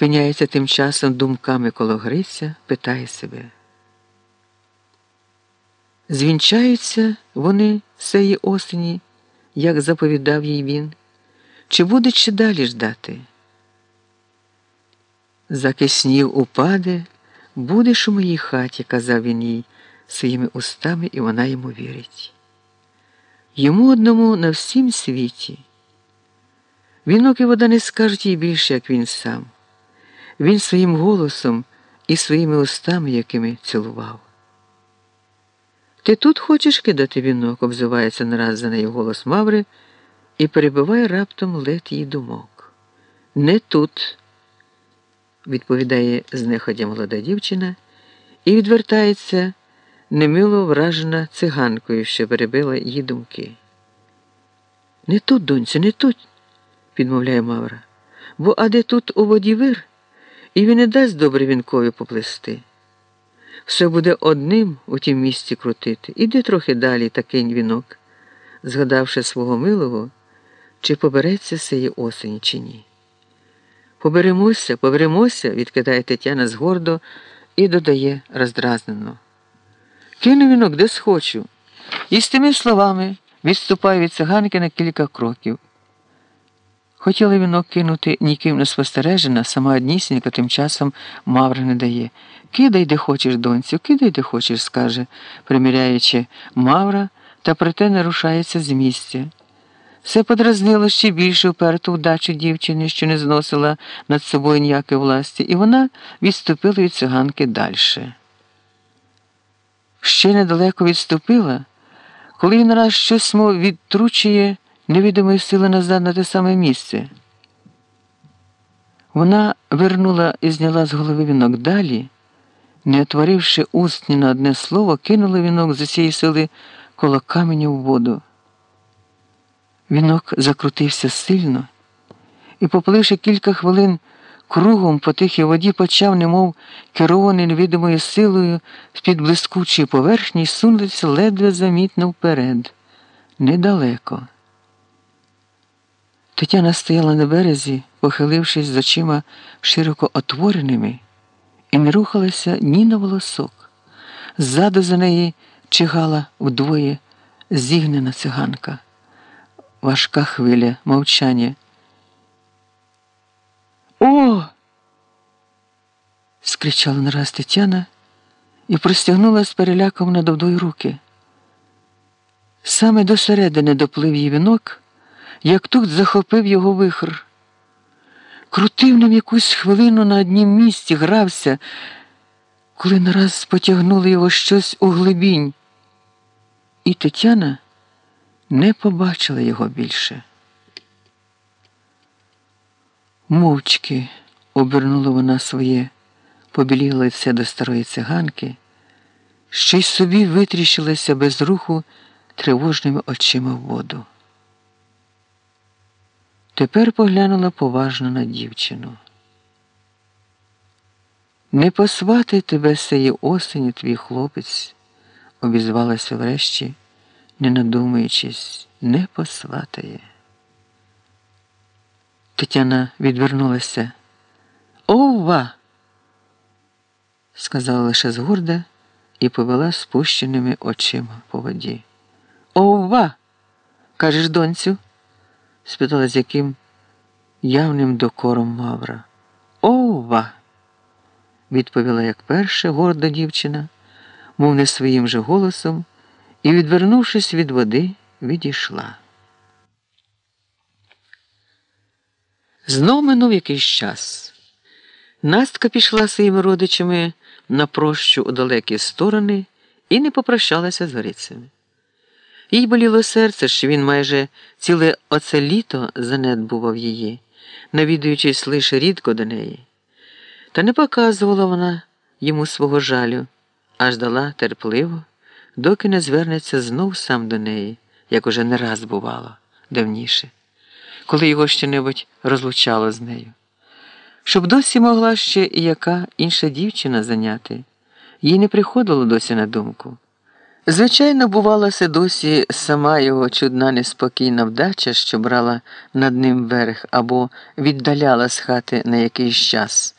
спиняється тим часом думками коло Гриця, питає себе. Звінчаються вони сеї осені, як заповідав їй він, чи буде ще далі ждати? Заки сніг упаде, будеш у моїй хаті, казав він їй своїми устами, і вона йому вірить. Йому одному на всім світі. Вінок і вода не скажуть їй більше, як він сам. Він своїм голосом і своїми устами, якими цілував. Ти тут хочеш кидати вінок, обзивається нараз за нею голос Маври і перебиває раптом лед її думок. Не тут, відповідає знеходя молода дівчина і відвертається, немило вражена циганкою, що перебила її думки. Не тут, доньцю, не тут, підмовляє Мавра, бо а де тут у воді вир, і він не дасть добре вінкові поплести. Все буде одним у тім місці крутити. Іди трохи далі та кинь вінок, згадавши свого милого, чи побереться сеї осені, чи ні. Поберемося, поберемося, відкидає Тетяна згордо і додає роздразнено. Кину вінок де схочу. І з тими словами відступає від циганки на кілька кроків. Хотіла вінок кинути ніким не спостережена, сама однісінька тим часом Мавра не дає. Кидай, де хочеш, донцю, кидай, де хочеш, скаже, приміряючи Мавра, та проте не рушається з місця. Все подразнило ще більше вперту вдачу дівчини, що не зносила над собою ніякої власті, і вона відступила від циганки далі. Ще недалеко відступила, коли він раз щось мов відтручує невідомої сили назад на те саме місце. Вона вернула і зняла з голови вінок далі, не отворивши уст ні на одне слово, кинула вінок з усієї сили коло каменя в воду. Вінок закрутився сильно і, попливши кілька хвилин кругом по тихій воді, почав, немов керований невідомою силою з-під блискучої поверхні, сунутися ледве замітно вперед, недалеко. Тетяна стояла на березі, похилившись з очима широко отвореними, і не рухалася ні на волосок. Ззаду за неї чигала вдвоє зігнена циганка. Важка хвиля, мовчання. О! скричала нараз Тетяна і простягнула з переляком над водою руки. Саме до середини доплив її вінок як тут захопив його вихр. Крутив ним якусь хвилину на однім місці, грався, коли нараз потягнули його щось у глибінь. І Тетяна не побачила його більше. Мовчки обернула вона своє побіліле лице до старої циганки, що й собі витріщилася без руху тривожними очима в воду. Тепер поглянула поважно на дівчину. Не посвати тебе сеї осені, твій хлопець, обізвалася врешті, не надумуючись, не посватає. Тетяна відвернулася. Ова! сказала лише згорда і повела спущеними очима по воді. Ова! кажеш, донцю? Спитала з яким явним докором Мавра. Ова! відповіла, як перше, горда дівчина, мов не своїм же голосом, і, відвернувшись від води, відійшла. Знов минув якийсь час. Настка пішла своїми родичами на прощу у далекі сторони і не попрощалася з горицями. Їй боліло серце, що він майже ціле оце літо занедбував її, навідуючись лише рідко до неї. Та не показувала вона йому свого жалю, а ждала терпливо, доки не звернеться знов сам до неї, як уже не раз бувало, давніше, коли його ще небудь розлучало з нею. Щоб досі могла ще і яка інша дівчина зайняти, їй не приходило досі на думку. Звичайно, бувалася досі сама його чудна неспокійна вдача, що брала над ним верх або віддаляла з хати на якийсь час.